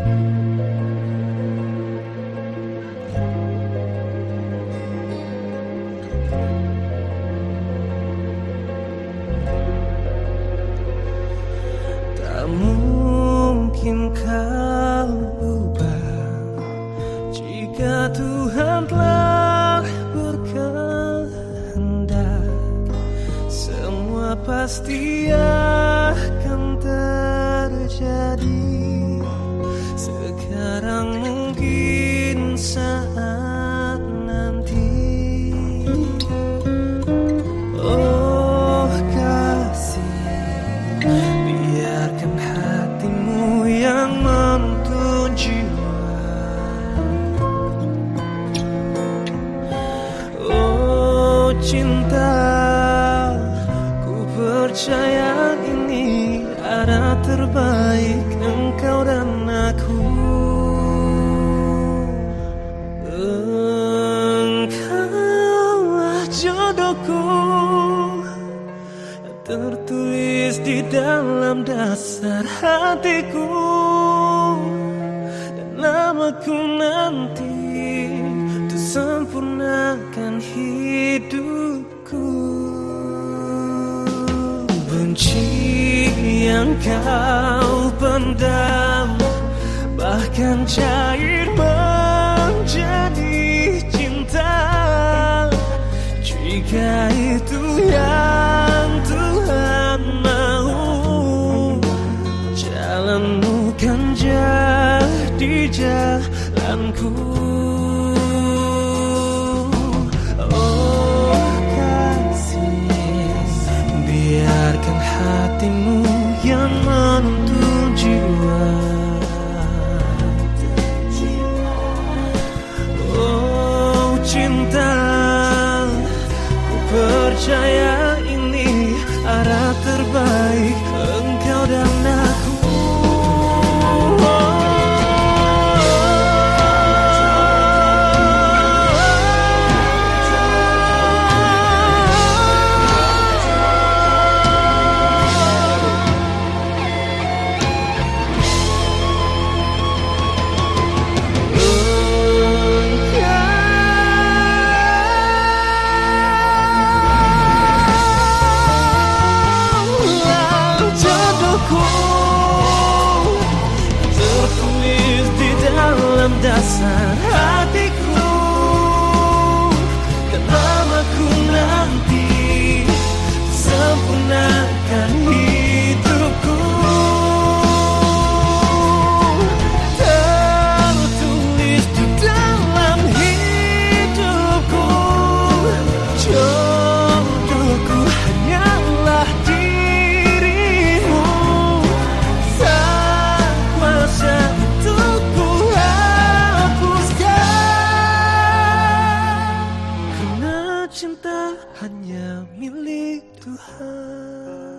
Tak mungkin kau ubah Jika Tuhan telah berkehendak. Semua pasti akan terjadi Sekarang mungkin saat nanti. Oh kasih. Biarkan hatimu yang menuntun jiwa Oh cinta. Ku percaya ini arah terbaik Tertulis di dalam dasar hatiku Dan namaku nanti Untuk sempurnakan hidupku. Benci yang kau pendam Bahkan cair menjadi cinta. Jika itu yang Kan jadi jalanku. Oh kasih Biarkan hatimu yang menuntun jiwa. Oh cinta Ku percaya ini arah terbaik Jodohku tertulis di dalam dasar hanya milik Tuhan